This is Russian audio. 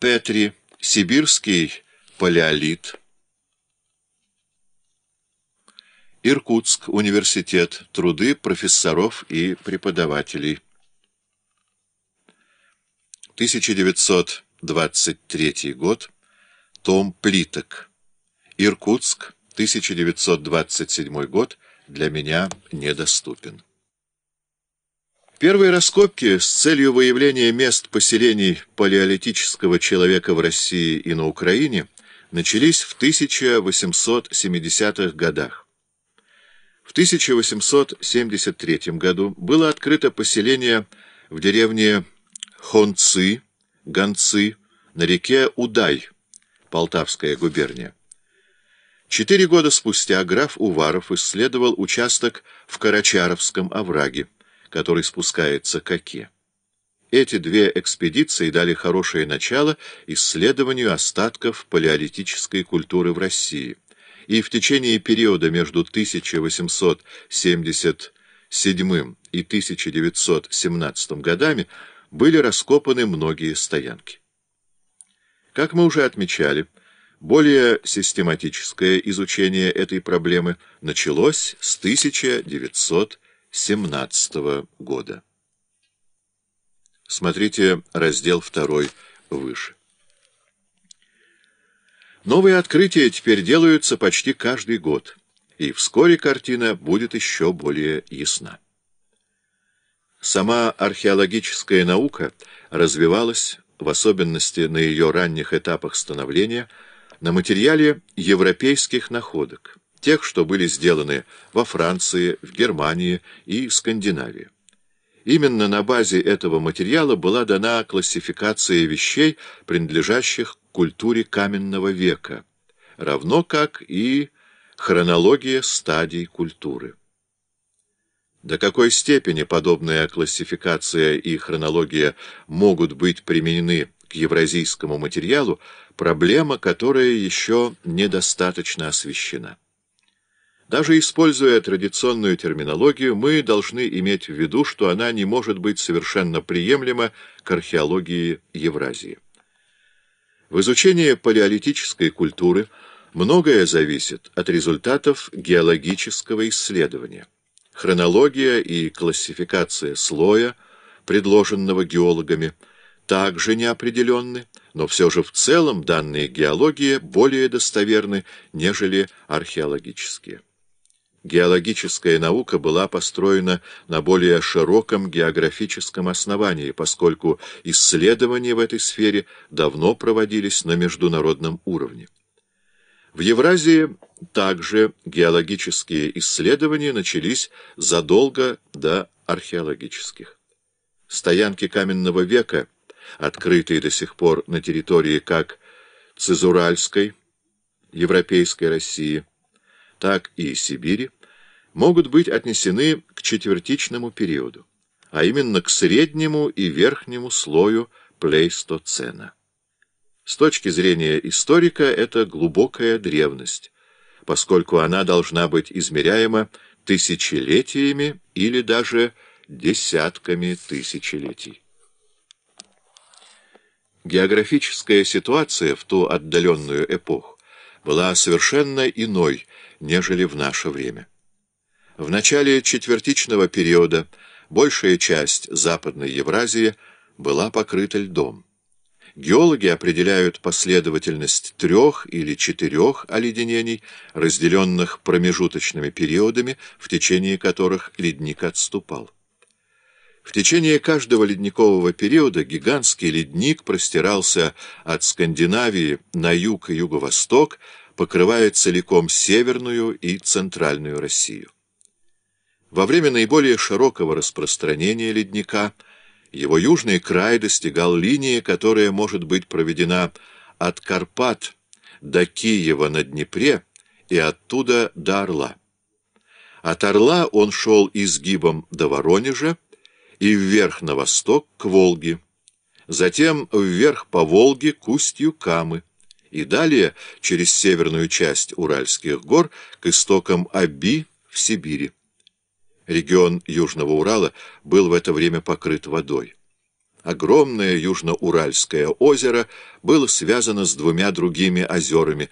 Петри, Сибирский палеолит, Иркутск, университет, труды профессоров и преподавателей. 1923 год, том Плиток, Иркутск, 1927 год, для меня недоступен. Первые раскопки с целью выявления мест поселений палеолитического человека в России и на Украине начались в 1870-х годах. В 1873 году было открыто поселение в деревне Хонцы, Гонцы, на реке Удай, Полтавская губерния. Четыре года спустя граф Уваров исследовал участок в Карачаровском овраге, который спускается к Оке. Эти две экспедиции дали хорошее начало исследованию остатков палеолитической культуры в России – и в течение периода между 1877 и 1917 годами были раскопаны многие стоянки. Как мы уже отмечали, более систематическое изучение этой проблемы началось с 1917 года. Смотрите раздел 2 выше. Новые открытия теперь делаются почти каждый год, и вскоре картина будет еще более ясна. Сама археологическая наука развивалась, в особенности на ее ранних этапах становления, на материале европейских находок, тех, что были сделаны во Франции, в Германии и Скандинавии. Именно на базе этого материала была дана классификация вещей, принадлежащих культуре каменного века, равно как и хронология стадий культуры. До какой степени подобная классификация и хронология могут быть применены к евразийскому материалу, проблема, которая еще недостаточно освещена. Даже используя традиционную терминологию, мы должны иметь в виду, что она не может быть совершенно приемлема к археологии Евразии. В изучении палеолитической культуры многое зависит от результатов геологического исследования. Хронология и классификация слоя, предложенного геологами, также неопределенны, но все же в целом данные геологии более достоверны, нежели археологические. Геологическая наука была построена на более широком географическом основании, поскольку исследования в этой сфере давно проводились на международном уровне. В Евразии также геологические исследования начались задолго до археологических. Стоянки каменного века, открытые до сих пор на территории как Цезуральской, Европейской России, так и Сибири, могут быть отнесены к четвертичному периоду, а именно к среднему и верхнему слою плейстоцена. С точки зрения историка это глубокая древность, поскольку она должна быть измеряема тысячелетиями или даже десятками тысячелетий. Географическая ситуация в ту отдаленную эпоху была совершенно иной, нежели в наше время. В начале четвертичного периода большая часть Западной Евразии была покрыта льдом. Геологи определяют последовательность трех или четырех оледенений, разделенных промежуточными периодами, в течение которых ледник отступал. В течение каждого ледникового периода гигантский ледник простирался от Скандинавии на юг и юго-восток, покрывая целиком Северную и Центральную Россию. Во время наиболее широкого распространения ледника его южный край достигал линии, которая может быть проведена от Карпат до Киева на Днепре и оттуда до Орла. От Орла он шел изгибом до Воронежа и вверх на восток к Волге, затем вверх по Волге к устью Камы, и далее через северную часть Уральских гор к истокам Аби в Сибири. Регион Южного Урала был в это время покрыт водой. Огромное Южноуральское озеро было связано с двумя другими озерами